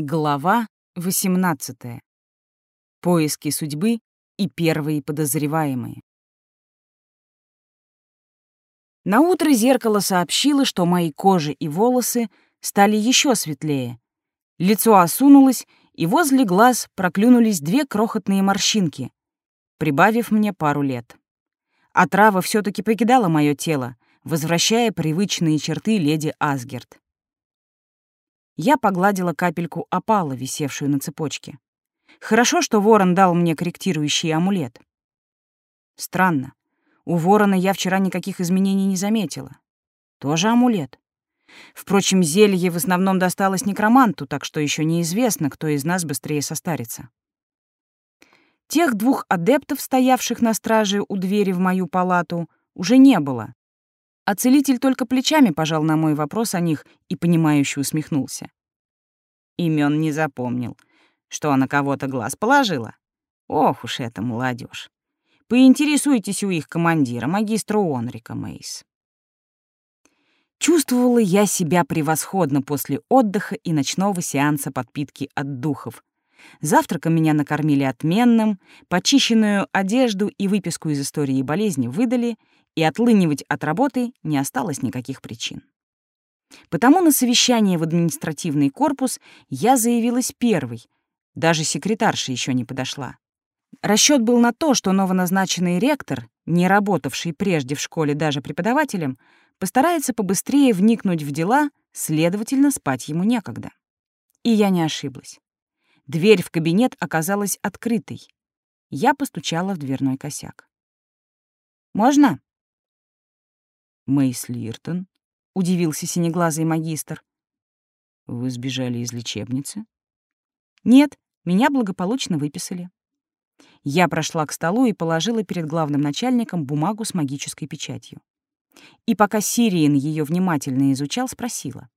Глава 18. Поиски судьбы и первые подозреваемые. На утро зеркало сообщило, что мои кожа и волосы стали еще светлее. Лицо осунулось, и возле глаз проклюнулись две крохотные морщинки, прибавив мне пару лет. А трава все таки покидала мое тело, возвращая привычные черты леди Асгерт. Я погладила капельку опала, висевшую на цепочке. Хорошо, что ворон дал мне корректирующий амулет. Странно. У ворона я вчера никаких изменений не заметила. Тоже амулет. Впрочем, зелье в основном досталось некроманту, так что еще неизвестно, кто из нас быстрее состарится. Тех двух адептов, стоявших на страже у двери в мою палату, уже не было, а целитель только плечами пожал на мой вопрос о них и понимающе усмехнулся. Имен не запомнил. Что, на кого-то глаз положила? Ох уж эта молодежь. Поинтересуйтесь у их командира, магистра Онрика Мейс. Чувствовала я себя превосходно после отдыха и ночного сеанса подпитки от духов. Завтраком меня накормили отменным, почищенную одежду и выписку из истории болезни выдали, и отлынивать от работы не осталось никаких причин. Потому на совещание в административный корпус я заявилась первой, даже секретарша еще не подошла. Расчет был на то, что новоназначенный ректор, не работавший прежде в школе даже преподавателем, постарается побыстрее вникнуть в дела, следовательно, спать ему некогда. И я не ошиблась. Дверь в кабинет оказалась открытой. Я постучала в дверной косяк. «Можно?» Мэйс Лиртон, удивился синеглазый магистр. Вы сбежали из лечебницы? Нет, меня благополучно выписали. Я прошла к столу и положила перед главным начальником бумагу с магической печатью. И пока Сириен ее внимательно изучал, спросила.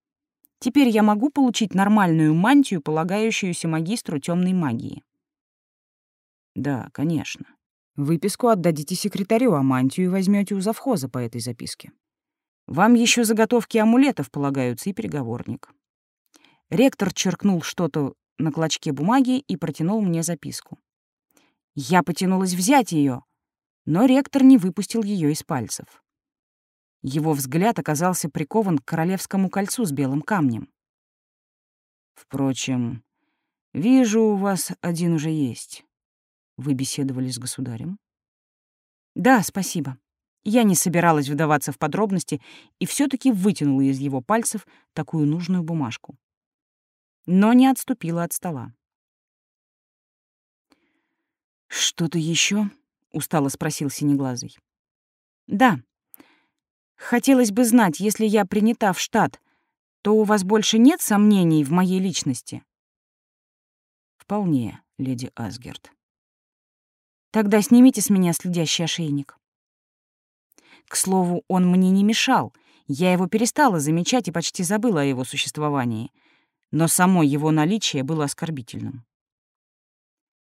«Теперь я могу получить нормальную мантию, полагающуюся магистру темной магии?» «Да, конечно. Выписку отдадите секретарю, а мантию возьмете у завхоза по этой записке». Вам еще заготовки амулетов полагаются и переговорник. Ректор черкнул что-то на клочке бумаги и протянул мне записку. Я потянулась взять ее, но ректор не выпустил ее из пальцев. Его взгляд оказался прикован к королевскому кольцу с белым камнем. Впрочем, вижу, у вас один уже есть. Вы беседовали с государем? Да, спасибо. Я не собиралась вдаваться в подробности и все таки вытянула из его пальцев такую нужную бумажку. Но не отступила от стола. «Что-то еще? устало спросил Синеглазый. «Да. Хотелось бы знать, если я принята в штат, то у вас больше нет сомнений в моей личности?» «Вполне, леди Асгерт». «Тогда снимите с меня следящий ошейник». К слову, он мне не мешал. Я его перестала замечать и почти забыла о его существовании. Но само его наличие было оскорбительным.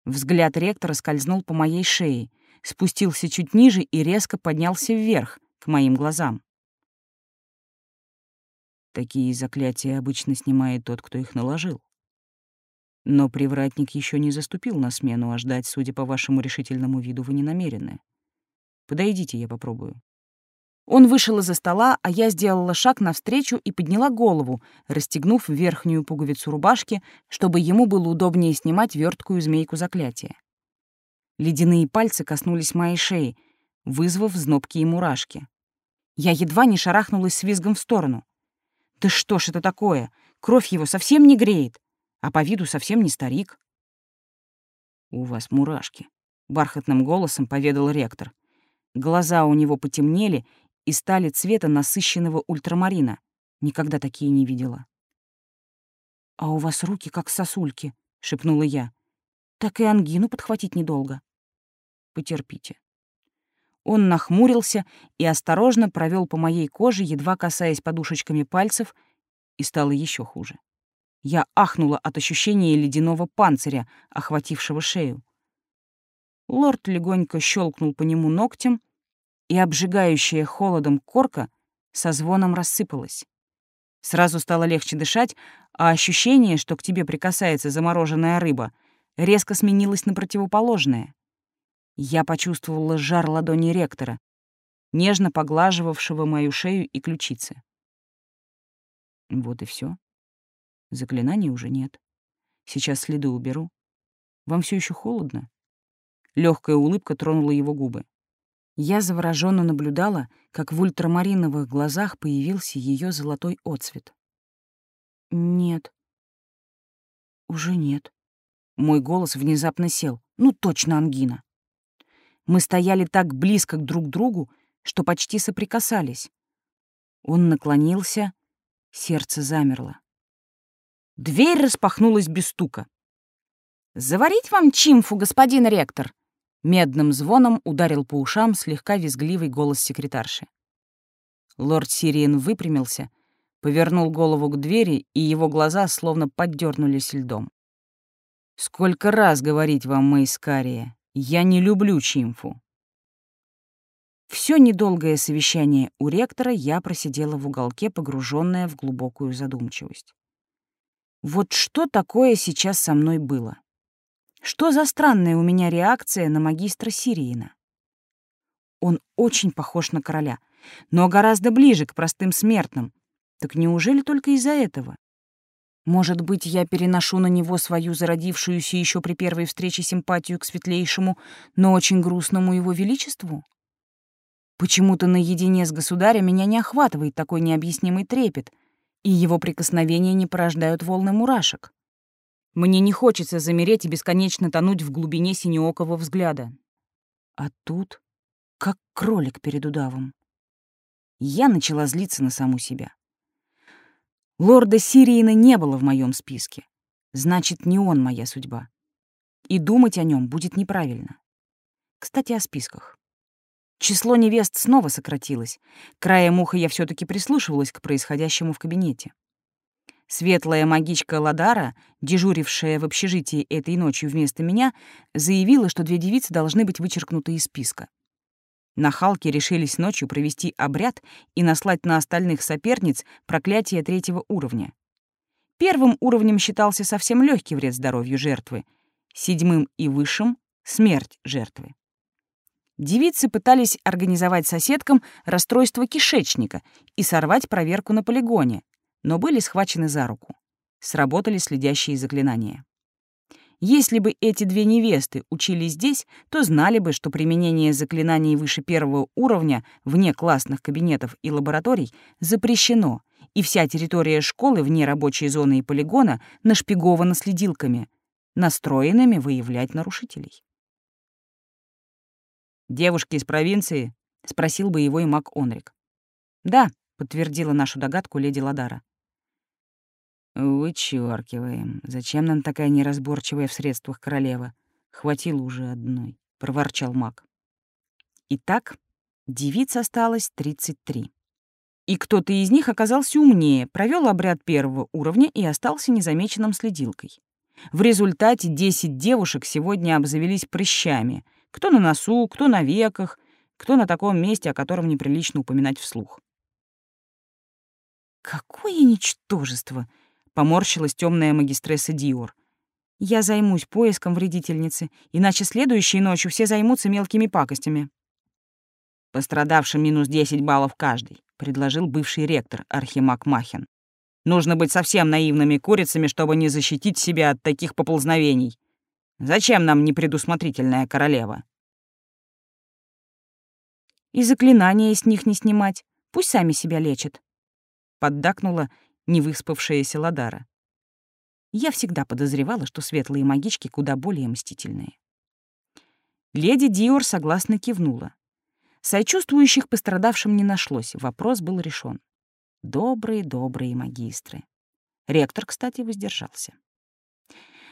Взгляд ректора скользнул по моей шее, спустился чуть ниже и резко поднялся вверх, к моим глазам. Такие заклятия обычно снимает тот, кто их наложил. Но привратник еще не заступил на смену, а ждать, судя по вашему решительному виду, вы не намерены. Подойдите, я попробую. Он вышел из-за стола, а я сделала шаг навстречу и подняла голову, расстегнув верхнюю пуговицу рубашки, чтобы ему было удобнее снимать верткую змейку заклятия. Ледяные пальцы коснулись моей шеи, вызвав знобки и мурашки. Я едва не шарахнулась с визгом в сторону. «Да что ж это такое? Кровь его совсем не греет, а по виду совсем не старик». «У вас мурашки», — бархатным голосом поведал ректор. Глаза у него потемнели, и стали цвета насыщенного ультрамарина. Никогда такие не видела. «А у вас руки как сосульки», — шепнула я. «Так и ангину подхватить недолго». «Потерпите». Он нахмурился и осторожно провел по моей коже, едва касаясь подушечками пальцев, и стало еще хуже. Я ахнула от ощущения ледяного панциря, охватившего шею. Лорд легонько щелкнул по нему ногтем, и обжигающая холодом корка со звоном рассыпалась. Сразу стало легче дышать, а ощущение, что к тебе прикасается замороженная рыба, резко сменилось на противоположное. Я почувствовала жар ладони ректора, нежно поглаживавшего мою шею и ключицы. Вот и все. Заклинаний уже нет. Сейчас следы уберу. Вам все еще холодно? Легкая улыбка тронула его губы. Я завороженно наблюдала, как в ультрамариновых глазах появился ее золотой отцвет. «Нет. Уже нет». Мой голос внезапно сел. «Ну, точно ангина». Мы стояли так близко друг к другу, что почти соприкасались. Он наклонился, сердце замерло. Дверь распахнулась без стука. «Заварить вам чимфу, господин ректор?» Медным звоном ударил по ушам слегка визгливый голос секретарши. Лорд Сириен выпрямился, повернул голову к двери, и его глаза словно поддернулись льдом. «Сколько раз говорить вам, Мэйскария, я не люблю Чимфу». Все недолгое совещание у ректора я просидела в уголке, погруженная в глубокую задумчивость. Вот что такое сейчас со мной было? Что за странная у меня реакция на магистра Сириина? Он очень похож на короля, но гораздо ближе к простым смертным. Так неужели только из-за этого? Может быть, я переношу на него свою зародившуюся еще при первой встрече симпатию к светлейшему, но очень грустному его величеству? Почему-то наедине с государем меня не охватывает такой необъяснимый трепет, и его прикосновения не порождают волны мурашек. Мне не хочется замереть и бесконечно тонуть в глубине синеокого взгляда. А тут как кролик перед удавом. Я начала злиться на саму себя. Лорда Сириина не было в моем списке. Значит, не он моя судьба. И думать о нем будет неправильно. Кстати, о списках. Число невест снова сократилось. Краем уха я все таки прислушивалась к происходящему в кабинете. Светлая магичка Ладара, дежурившая в общежитии этой ночью вместо меня, заявила, что две девицы должны быть вычеркнуты из списка. Нахалки решились ночью провести обряд и наслать на остальных соперниц проклятие третьего уровня. Первым уровнем считался совсем легкий вред здоровью жертвы, седьмым и высшим — смерть жертвы. Девицы пытались организовать соседкам расстройство кишечника и сорвать проверку на полигоне, но были схвачены за руку. Сработали следящие заклинания. Если бы эти две невесты учились здесь, то знали бы, что применение заклинаний выше первого уровня вне классных кабинетов и лабораторий запрещено, и вся территория школы вне рабочей зоны и полигона нашпигована следилками, настроенными выявлять нарушителей. «Девушки из провинции?» — спросил боевой маг Онрик. «Да», — подтвердила нашу догадку леди Ладара. «Вычёркиваем. Зачем нам такая неразборчивая в средствах королева? Хватило уже одной», — проворчал маг. Итак, девиц осталось 33. И кто-то из них оказался умнее, провел обряд первого уровня и остался незамеченным следилкой. В результате 10 девушек сегодня обзавелись прыщами, кто на носу, кто на веках, кто на таком месте, о котором неприлично упоминать вслух. «Какое ничтожество!» Поморщилась темная магистресса Диор. «Я займусь поиском вредительницы, иначе следующей ночью все займутся мелкими пакостями». «Пострадавшим минус 10 баллов каждый», — предложил бывший ректор Архимаг Махин. «Нужно быть совсем наивными курицами, чтобы не защитить себя от таких поползновений. Зачем нам непредусмотрительная королева?» «И заклинания с них не снимать. Пусть сами себя лечат», — поддакнула невыспавшаяся Ладара. Я всегда подозревала, что светлые магички куда более мстительные. Леди Диор согласно кивнула. Сочувствующих пострадавшим не нашлось, вопрос был решен. Добрые-добрые магистры. Ректор, кстати, воздержался.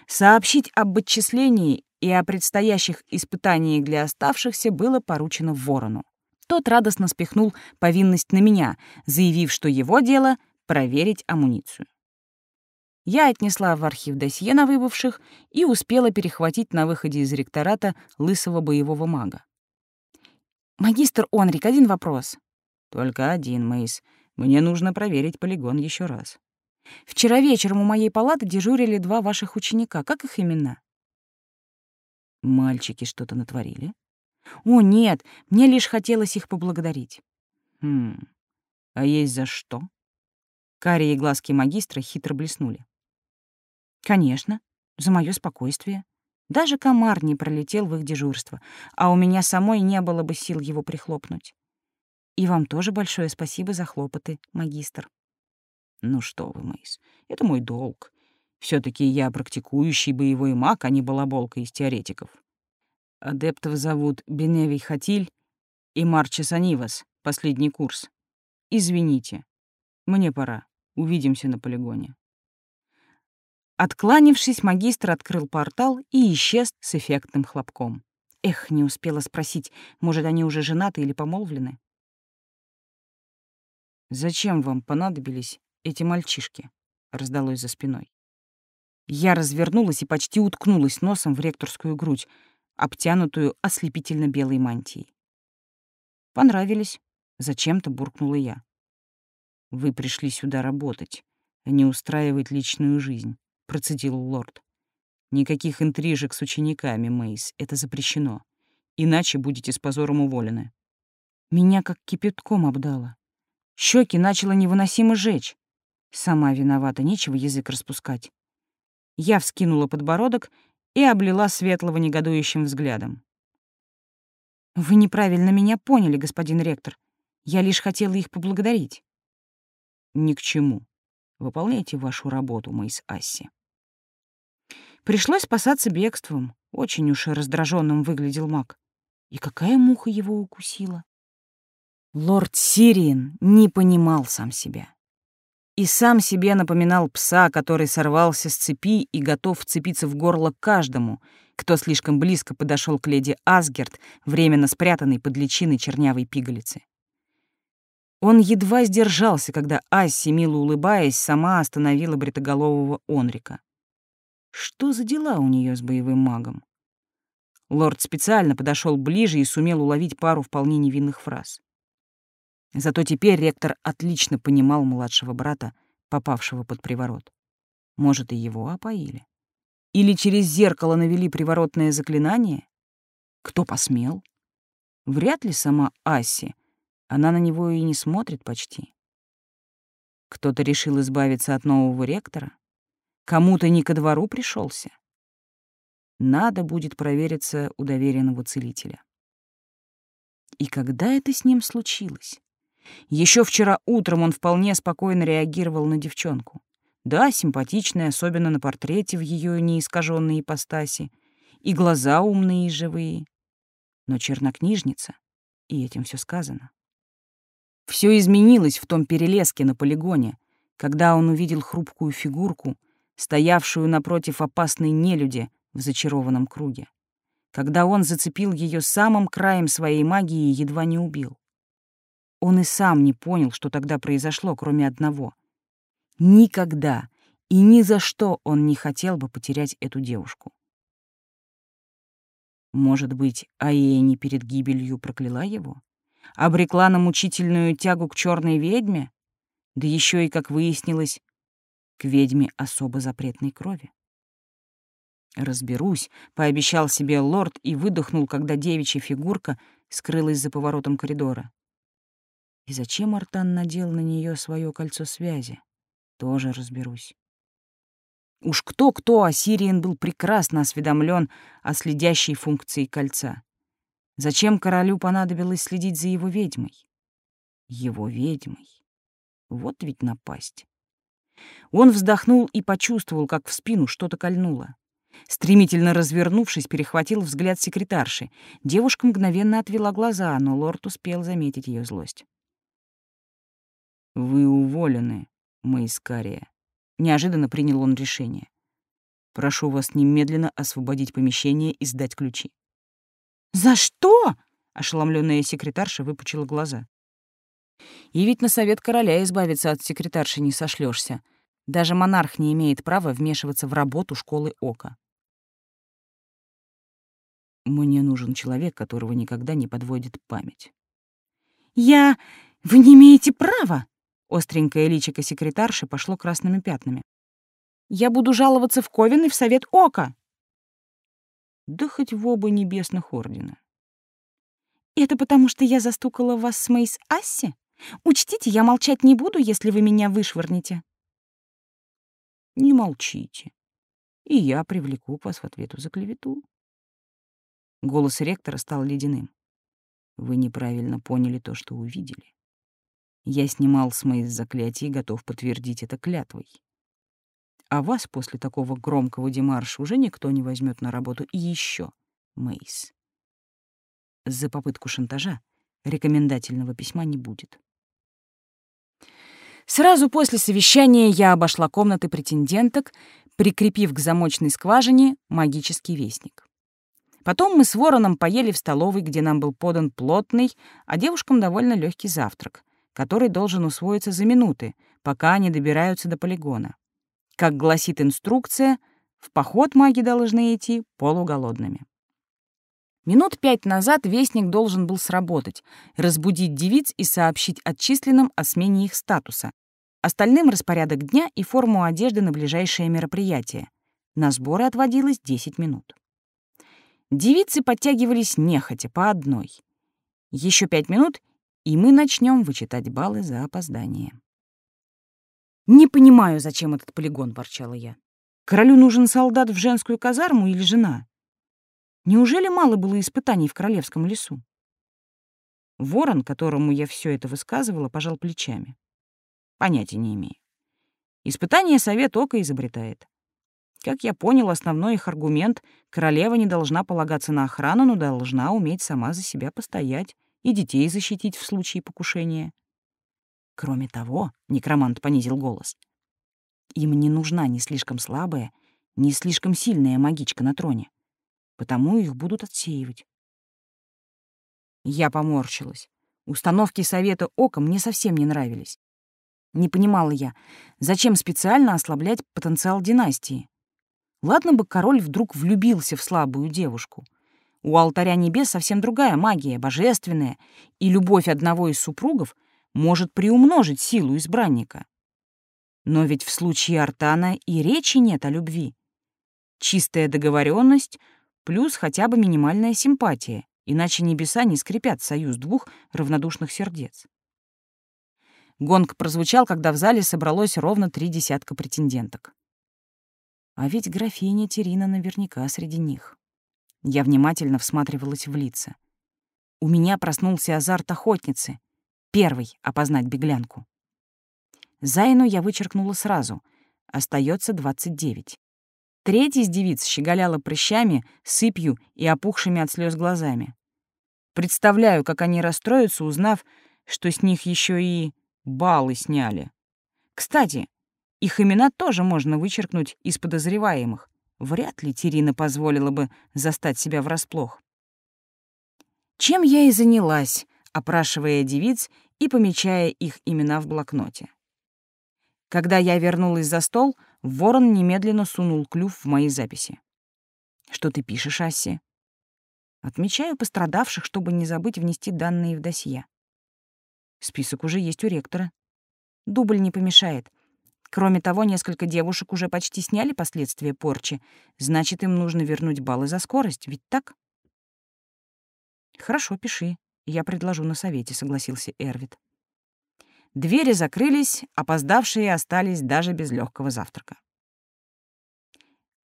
Сообщить об отчислении и о предстоящих испытаниях для оставшихся было поручено Ворону. Тот радостно спихнул повинность на меня, заявив, что его дело — проверить амуницию. Я отнесла в архив досье на выбывших и успела перехватить на выходе из ректората лысого боевого мага. «Магистр Онрик, один вопрос». «Только один, Мейс. Мне нужно проверить полигон еще раз. Вчера вечером у моей палаты дежурили два ваших ученика. Как их имена? Мальчики что-то натворили? О, нет, мне лишь хотелось их поблагодарить. Хм, а есть за что? Карие глазки магистра хитро блеснули. Конечно, за мое спокойствие. Даже комар не пролетел в их дежурство, а у меня самой не было бы сил его прихлопнуть. И вам тоже большое спасибо за хлопоты, магистр. Ну что вы, Мэйс, это мой долг. все таки я практикующий боевой маг, а не балаболка из теоретиков. Адептов зовут Беневий Хатиль и Марчес Анивас, последний курс. Извините, мне пора. Увидимся на полигоне. Откланившись, магистр открыл портал и исчез с эффектным хлопком. Эх, не успела спросить, может, они уже женаты или помолвлены? «Зачем вам понадобились эти мальчишки?» — раздалось за спиной. Я развернулась и почти уткнулась носом в ректорскую грудь, обтянутую ослепительно белой мантией. «Понравились», — зачем-то буркнула я. «Вы пришли сюда работать, а не устраивать личную жизнь», — процедил лорд. «Никаких интрижек с учениками, Мейс, это запрещено. Иначе будете с позором уволены». Меня как кипятком обдало. Щеки начало невыносимо жечь. Сама виновата, нечего язык распускать. Я вскинула подбородок и облила светлого негодующим взглядом. «Вы неправильно меня поняли, господин ректор. Я лишь хотела их поблагодарить». «Ни к чему. Выполняйте вашу работу, Мэйс Асси». Пришлось спасаться бегством. Очень уж раздраженным выглядел маг. И какая муха его укусила? Лорд Сириен не понимал сам себя. И сам себе напоминал пса, который сорвался с цепи и готов вцепиться в горло каждому, кто слишком близко подошел к леди Асгерт, временно спрятанной под личиной чернявой пигалицы. Он едва сдержался, когда Асси, мило улыбаясь, сама остановила бритоголового Онрика. Что за дела у нее с боевым магом? Лорд специально подошел ближе и сумел уловить пару вполне невинных фраз. Зато теперь ректор отлично понимал младшего брата, попавшего под приворот. Может, и его опоили? Или через зеркало навели приворотное заклинание? Кто посмел? Вряд ли сама Асси. Она на него и не смотрит почти. Кто-то решил избавиться от нового ректора? Кому-то не ко двору пришелся? Надо будет провериться у доверенного целителя. И когда это с ним случилось? Еще вчера утром он вполне спокойно реагировал на девчонку. Да, симпатичная, особенно на портрете в ее неискаженной ипостаси, и глаза умные и живые. Но чернокнижница, и этим все сказано. Все изменилось в том перелеске на полигоне, когда он увидел хрупкую фигурку, стоявшую напротив опасной нелюди в зачарованном круге. Когда он зацепил ее самым краем своей магии и едва не убил. Он и сам не понял, что тогда произошло, кроме одного. Никогда и ни за что он не хотел бы потерять эту девушку. Может быть, Аэни перед гибелью прокляла его? Обрекла на мучительную тягу к черной ведьме? Да еще и, как выяснилось, к ведьме особо запретной крови. «Разберусь», — пообещал себе лорд и выдохнул, когда девичья фигурка скрылась за поворотом коридора. И зачем Артан надел на нее свое кольцо связи? Тоже разберусь. Уж кто-кто, а Сириен был прекрасно осведомлен о следящей функции кольца. Зачем королю понадобилось следить за его ведьмой? Его ведьмой. Вот ведь напасть. Он вздохнул и почувствовал, как в спину что-то кольнуло. Стремительно развернувшись, перехватил взгляд секретарши. Девушка мгновенно отвела глаза, но лорд успел заметить ее злость. «Вы уволены, Маискария». Неожиданно принял он решение. «Прошу вас немедленно освободить помещение и сдать ключи». «За что?» — ошеломленная секретарша выпучила глаза. И ведь на совет короля избавиться от секретарши не сошлешься. Даже монарх не имеет права вмешиваться в работу школы Ока. Мне нужен человек, которого никогда не подводит память. «Я... Вы не имеете права!» Остренькое личико секретарши пошло красными пятнами. «Я буду жаловаться в Ковен и в Совет Ока!» Да хоть в оба небесных ордена. «Это потому, что я застукала вас с Мейс Асси? Учтите, я молчать не буду, если вы меня вышвырнете». «Не молчите, и я привлеку вас в ответу за клевету». Голос ректора стал ледяным. «Вы неправильно поняли то, что увидели. Я снимал с Мейс заклятие и готов подтвердить это клятвой. А вас после такого громкого демарша уже никто не возьмет на работу. И еще, Мейс, за попытку шантажа рекомендательного письма не будет. Сразу после совещания я обошла комнаты претенденток, прикрепив к замочной скважине магический вестник. Потом мы с Вороном поели в столовой, где нам был подан плотный, а девушкам довольно легкий завтрак, который должен усвоиться за минуты, пока они добираются до полигона. Как гласит инструкция, в поход маги должны идти полуголодными. Минут пять назад вестник должен был сработать, разбудить девиц и сообщить отчисленным о смене их статуса. Остальным распорядок дня и форму одежды на ближайшее мероприятие. На сборы отводилось 10 минут. Девицы подтягивались нехотя, по одной. Еще пять минут, и мы начнем вычитать баллы за опоздание. «Не понимаю, зачем этот полигон», — ворчала я. «Королю нужен солдат в женскую казарму или жена?» Неужели мало было испытаний в королевском лесу? Ворон, которому я все это высказывала, пожал плечами. Понятия не имею. Испытание совет ока изобретает. Как я понял, основной их аргумент — королева не должна полагаться на охрану, но должна уметь сама за себя постоять и детей защитить в случае покушения. Кроме того, некромант понизил голос, им не нужна ни слишком слабая, ни слишком сильная магичка на троне потому их будут отсеивать. Я поморщилась. Установки совета ока мне совсем не нравились. Не понимала я, зачем специально ослаблять потенциал династии. Ладно бы король вдруг влюбился в слабую девушку. У алтаря небес совсем другая магия, божественная, и любовь одного из супругов может приумножить силу избранника. Но ведь в случае Артана и речи нет о любви. Чистая договоренность плюс хотя бы минимальная симпатия, иначе небеса не скрипят союз двух равнодушных сердец. Гонг прозвучал, когда в зале собралось ровно три десятка претенденток. А ведь графиня Терина наверняка среди них. Я внимательно всматривалась в лица. У меня проснулся азарт охотницы. Первый — опознать беглянку. Зайну я вычеркнула сразу. Остается двадцать девять. Третья из девиц щеголяла прыщами, сыпью и опухшими от слез глазами. Представляю, как они расстроятся, узнав, что с них еще и баллы сняли. Кстати, их имена тоже можно вычеркнуть из подозреваемых. Вряд ли Терина позволила бы застать себя врасплох. Чем я и занялась, опрашивая девиц и помечая их имена в блокноте. Когда я вернулась за стол — Ворон немедленно сунул клюв в мои записи. «Что ты пишешь, Асси?» «Отмечаю пострадавших, чтобы не забыть внести данные в досье. Список уже есть у ректора. Дубль не помешает. Кроме того, несколько девушек уже почти сняли последствия порчи, значит, им нужно вернуть баллы за скорость, ведь так?» «Хорошо, пиши. Я предложу на совете», — согласился Эрвит. Двери закрылись, опоздавшие остались даже без легкого завтрака.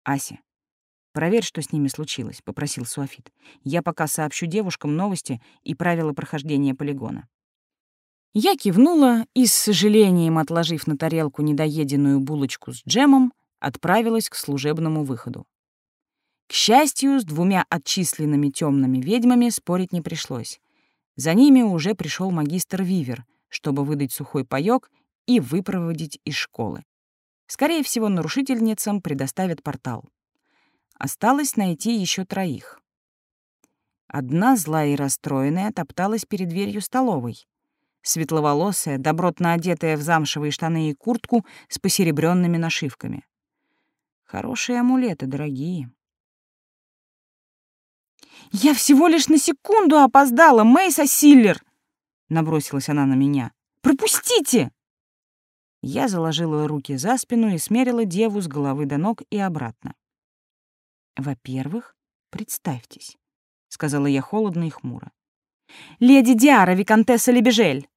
«Ася, проверь, что с ними случилось», — попросил Суафит. «Я пока сообщу девушкам новости и правила прохождения полигона». Я кивнула и, с сожалением отложив на тарелку недоеденную булочку с джемом, отправилась к служебному выходу. К счастью, с двумя отчисленными темными ведьмами спорить не пришлось. За ними уже пришел магистр Вивер, чтобы выдать сухой паёк и выпроводить из школы. Скорее всего, нарушительницам предоставят портал. Осталось найти еще троих. Одна, злая и расстроенная, топталась перед дверью столовой. Светловолосая, добротно одетая в замшевые штаны и куртку с посеребренными нашивками. Хорошие амулеты, дорогие. «Я всего лишь на секунду опоздала, Мейса Силлер!» Набросилась она на меня. «Пропустите!» Я заложила руки за спину и смерила деву с головы до ног и обратно. «Во-первых, представьтесь», — сказала я холодно и хмуро. «Леди Диара, виконтесса Лебежель!»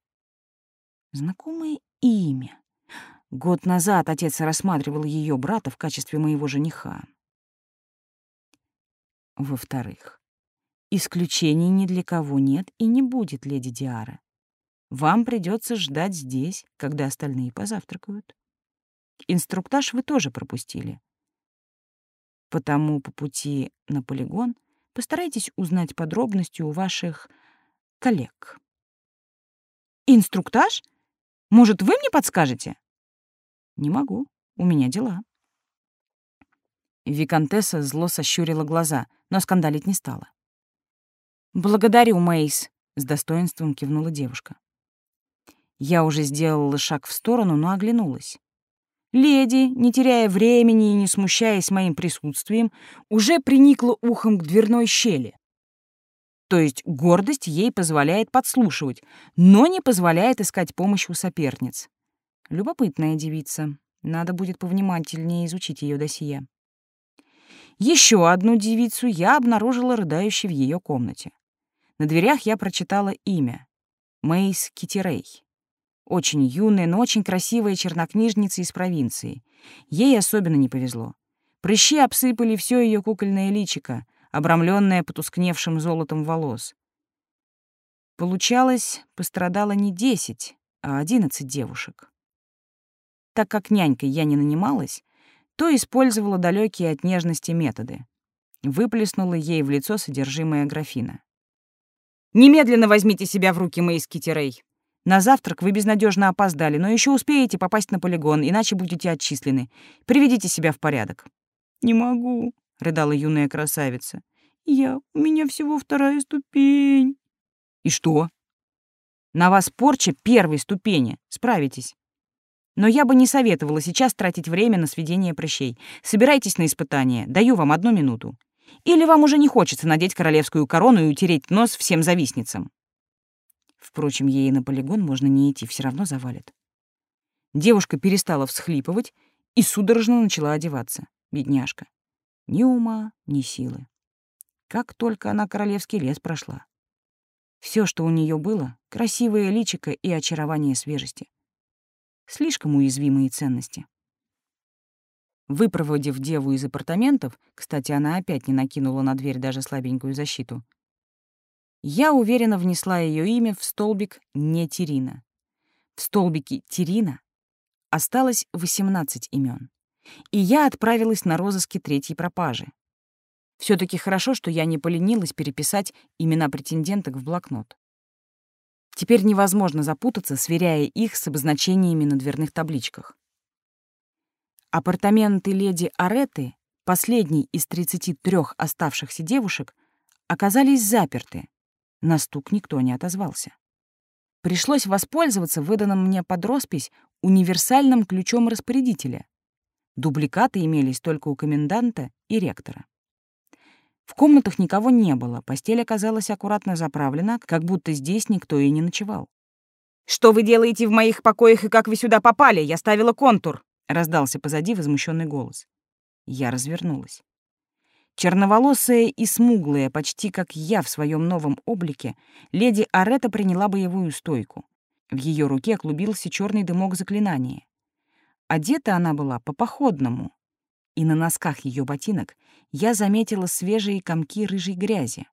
Знакомое имя. Год назад отец рассматривал ее брата в качестве моего жениха. Во-вторых, исключений ни для кого нет и не будет, леди Диара. Вам придется ждать здесь, когда остальные позавтракают. Инструктаж вы тоже пропустили. Потому по пути на полигон постарайтесь узнать подробности у ваших коллег. Инструктаж? Может, вы мне подскажете? Не могу. У меня дела. Викантесса зло сощурила глаза, но скандалить не стала. «Благодарю, Мейс», — с достоинством кивнула девушка. Я уже сделала шаг в сторону, но оглянулась. Леди, не теряя времени и не смущаясь моим присутствием, уже приникла ухом к дверной щели. То есть гордость ей позволяет подслушивать, но не позволяет искать помощь у соперниц. Любопытная девица. Надо будет повнимательнее изучить ее досье. Еще одну девицу я обнаружила рыдающей в ее комнате. На дверях я прочитала имя — Мейс Китерей. Очень юная, но очень красивая чернокнижница из провинции. Ей особенно не повезло. Прыщи обсыпали все ее кукольное личико, обрамленное потускневшим золотом волос. Получалось, пострадало не десять, а одиннадцать девушек. Так как нянькой я не нанималась, то использовала далекие от нежности методы. Выплеснула ей в лицо содержимое графина. «Немедленно возьмите себя в руки, Мэйс Китерей!» На завтрак вы безнадежно опоздали, но еще успеете попасть на полигон, иначе будете отчислены. Приведите себя в порядок». «Не могу», — рыдала юная красавица. «Я... У меня всего вторая ступень». «И что?» «На вас порча первой ступени. Справитесь». Но я бы не советовала сейчас тратить время на сведение прыщей. Собирайтесь на испытание. Даю вам одну минуту. Или вам уже не хочется надеть королевскую корону и утереть нос всем завистницам? Впрочем, ей на полигон можно не идти, все равно завалит. Девушка перестала всхлипывать и судорожно начала одеваться. Бедняжка. Ни ума, ни силы. Как только она королевский лес прошла. Все, что у нее было — красивое личико и очарование свежести. Слишком уязвимые ценности. Выпроводив деву из апартаментов, кстати, она опять не накинула на дверь даже слабенькую защиту, я уверенно внесла ее имя в столбик «Не Терина». В столбике «Терина» осталось 18 имен, и я отправилась на розыски третьей пропажи. все таки хорошо, что я не поленилась переписать имена претенденток в блокнот. Теперь невозможно запутаться, сверяя их с обозначениями на дверных табличках. Апартаменты леди Ареты, последней из 33 оставшихся девушек, оказались заперты, на стук никто не отозвался. Пришлось воспользоваться выданным мне под роспись универсальным ключом распорядителя. Дубликаты имелись только у коменданта и ректора. В комнатах никого не было, постель оказалась аккуратно заправлена, как будто здесь никто и не ночевал. «Что вы делаете в моих покоях и как вы сюда попали? Я ставила контур!» — раздался позади возмущенный голос. Я развернулась. Черноволосая и смуглая, почти как я в своем новом облике, леди Арета приняла боевую стойку. В ее руке клубился черный дымок заклинания. Одета она была по-походному, и на носках ее ботинок я заметила свежие комки рыжей грязи.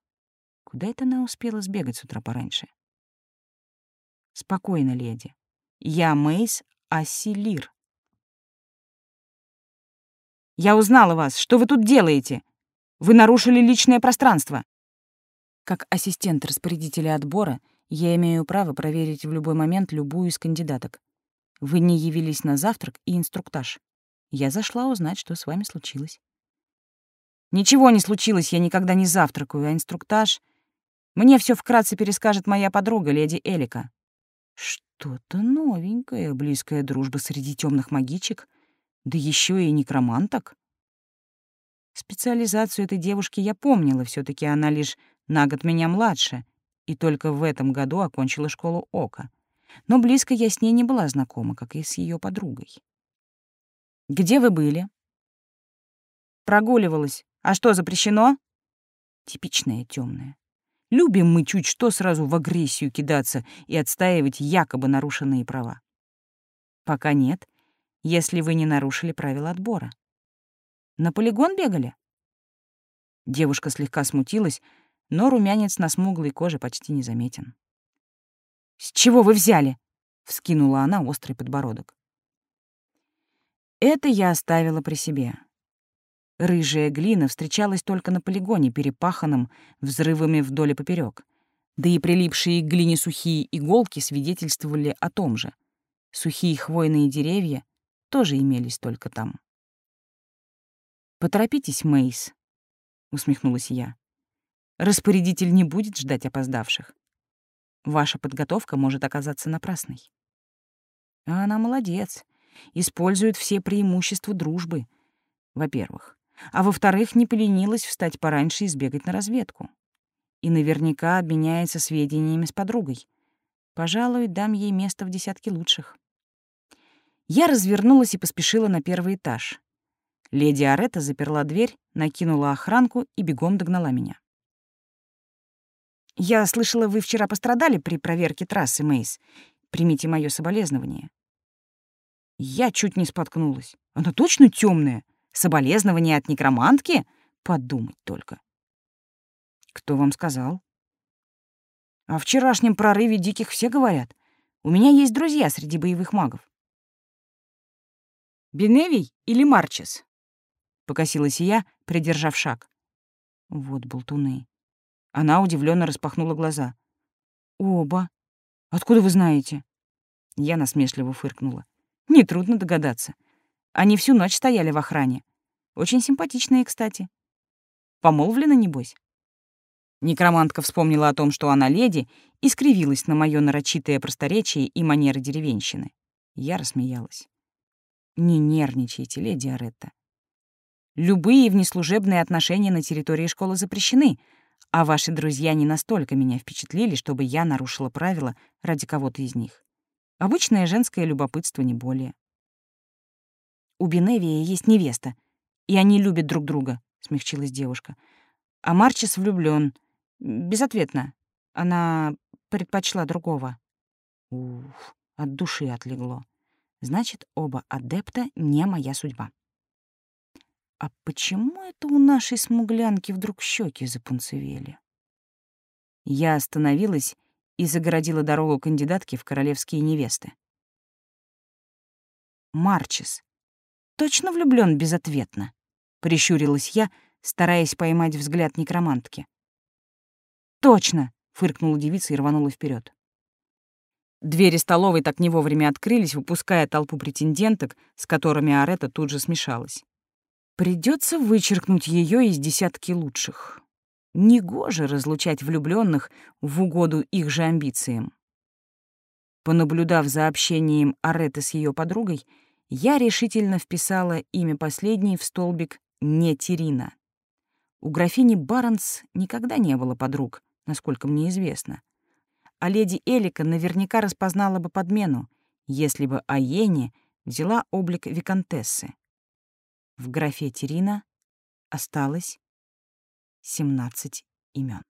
Куда это она успела сбегать с утра пораньше? Спокойно, леди. Я Мейс Асилир. Я узнала вас. Что вы тут делаете? Вы нарушили личное пространство. Как ассистент распорядителя отбора, я имею право проверить в любой момент любую из кандидаток. Вы не явились на завтрак и инструктаж. Я зашла узнать, что с вами случилось. Ничего не случилось, я никогда не завтракаю, а инструктаж... Мне все вкратце перескажет моя подруга, леди Элика. Что-то новенькое, близкая дружба среди темных магичек, да еще и некроманток. Специализацию этой девушки я помнила, все таки она лишь на год меня младше, и только в этом году окончила школу Ока. но близко я с ней не была знакома, как и с ее подругой. «Где вы были?» «Прогуливалась. А что, запрещено?» Типичная темная. Любим мы чуть что сразу в агрессию кидаться и отстаивать якобы нарушенные права. Пока нет, если вы не нарушили правила отбора. На полигон бегали? Девушка слегка смутилась, но румянец на смуглой коже почти не заметен. «С чего вы взяли?» — вскинула она острый подбородок. Это я оставила при себе. Рыжая глина встречалась только на полигоне, перепаханном взрывами вдоль и поперек. Да и прилипшие к глине сухие иголки свидетельствовали о том же. Сухие хвойные деревья тоже имелись только там. «Поторопитесь, Мейс», — усмехнулась я. «Распорядитель не будет ждать опоздавших. Ваша подготовка может оказаться напрасной». А она молодец, использует все преимущества дружбы. Во-первых а во-вторых, не поленилась встать пораньше и сбегать на разведку. И наверняка обменяется сведениями с подругой. Пожалуй, дам ей место в десятке лучших. Я развернулась и поспешила на первый этаж. Леди Арета заперла дверь, накинула охранку и бегом догнала меня. «Я слышала, вы вчера пострадали при проверке трассы, Мейс. Примите моё соболезнование». Я чуть не споткнулась. Она точно темная. Соболезнования от некромантки? Подумать только. Кто вам сказал? О вчерашнем прорыве диких все говорят. У меня есть друзья среди боевых магов. Беневий или Марчес? Покосилась я, придержав шаг. Вот болтуны. Она удивленно распахнула глаза. Оба. Откуда вы знаете? Я насмешливо фыркнула. Нетрудно догадаться. Они всю ночь стояли в охране. Очень симпатичные, кстати. Помолвлены, небось? Некромантка вспомнила о том, что она леди, и скривилась на моё нарочитое просторечие и манеры деревенщины. Я рассмеялась. «Не нервничайте, леди Аретта. Любые внеслужебные отношения на территории школы запрещены, а ваши друзья не настолько меня впечатлили, чтобы я нарушила правила ради кого-то из них. Обычное женское любопытство, не более. У Беневия есть невеста, и они любят друг друга», — смягчилась девушка. «А Марчес влюблён. Безответно. Она предпочла другого». Ух, от души отлегло. Значит, оба адепта не моя судьба. А почему это у нашей смуглянки вдруг щеки запунцевели? Я остановилась и загородила дорогу кандидатке в королевские невесты. Марчес. Точно влюблён безответно? прищурилась я, стараясь поймать взгляд некромантки. Точно, фыркнула девица и рванула вперед. Двери столовой так не вовремя открылись, выпуская толпу претенденток, с которыми Арета тут же смешалась. Придется вычеркнуть ее из десятки лучших. Негоже разлучать влюбленных в угоду их же амбициям. Понаблюдав за общением Ареты с ее подругой, я решительно вписала имя последней в столбик не Терина. У графини Барнс никогда не было подруг, насколько мне известно. А леди Элика наверняка распознала бы подмену, если бы Аене взяла облик виконтессы. В графе Терина осталось 17 имен.